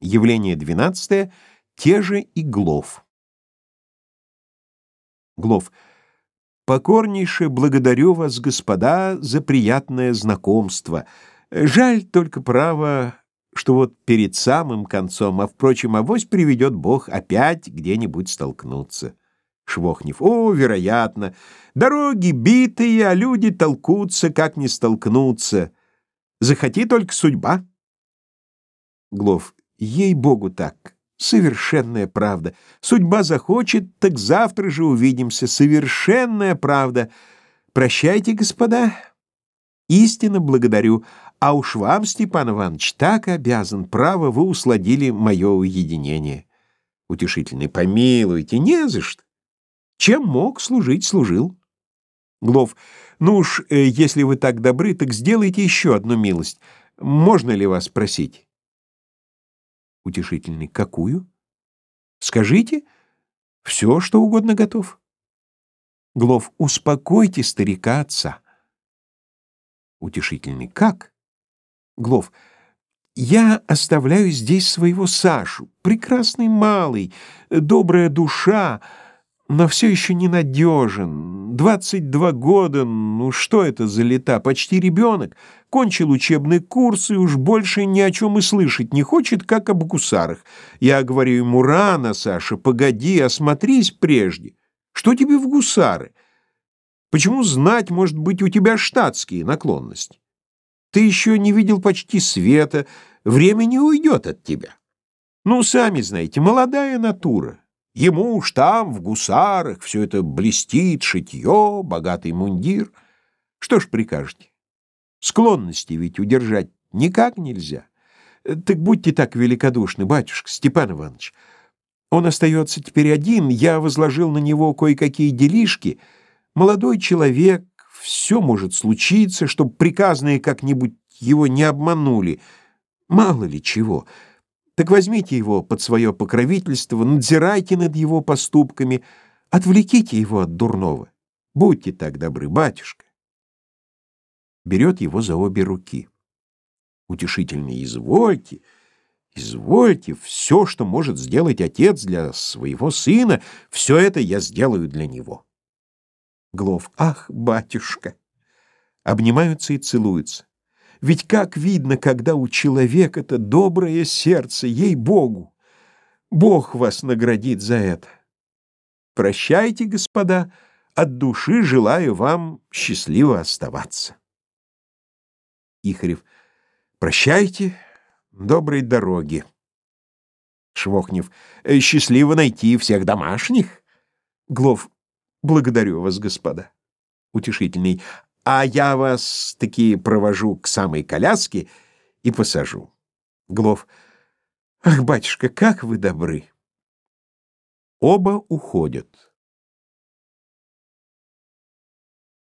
Явление двенадцатое. Те же и Глов. Глов. Покорнейше благодарю вас, господа, за приятное знакомство. Жаль только право, что вот перед самым концом, а, впрочем, авось приведет Бог опять где-нибудь столкнуться. Швохнев. О, вероятно. Дороги битые, а люди толкутся, как не столкнуться. Захоти только судьба. Глов. Ей-богу так. Совершенная правда. Судьба захочет, так завтра же увидимся. Совершенная правда. Прощайте, господа. Истинно благодарю. А уж вам, Степан Иванович, так обязан. Право, вы усладили мое уединение. Утешительный. Помилуйте, не за что. Чем мог служить, служил. Глов. Ну уж, э, если вы так добры, так сделайте еще одну милость. Можно ли вас спросить? Утешительный. Какую? Скажите. Все, что угодно готов. Глов. Успокойте старика отца. Утешительный. Как? Глов. Я оставляю здесь своего Сашу. Прекрасный малый, добрая душа, но все еще ненадежен. Двадцать два года, ну что это за лета, почти ребенок. Кончил учебный курс и уж больше ни о чем и слышать не хочет, как об гусарах. Я говорю ему, рано, Саша, погоди, осмотрись прежде. Что тебе в гусары? Почему знать, может быть, у тебя штатские наклонности? Ты еще не видел почти света, время не уйдет от тебя. Ну, сами знаете, молодая натура. Ему уж там, в гусарах, все это блестит, шитье, богатый мундир. Что ж прикажете? Склонности ведь удержать никак нельзя. Так будьте так великодушны, батюшка Степан Иванович. Он остается теперь один, я возложил на него кое-какие делишки. Молодой человек, все может случиться, чтобы приказные как-нибудь его не обманули. Мало ли чего. Так возьмите его под свое покровительство, надзирайте над его поступками, отвлеките его от дурного. Будьте так добры, батюшка. Берет его за обе руки. Утешительно, извольте, извольте, все, что может сделать отец для своего сына, все это я сделаю для него. Глов, ах, батюшка! Обнимаются и целуются. Ведь как видно, когда у человека-то доброе сердце, ей-богу! Бог вас наградит за это. Прощайте, господа, от души желаю вам счастливо оставаться. Ихарев. Прощайте, доброй дороги. Швохнев. «Э, счастливо найти всех домашних. Глов. Благодарю вас, господа. Утешительный а я вас таки провожу к самой коляске и посажу. Глов. Ах, батюшка, как вы добры. Оба уходят.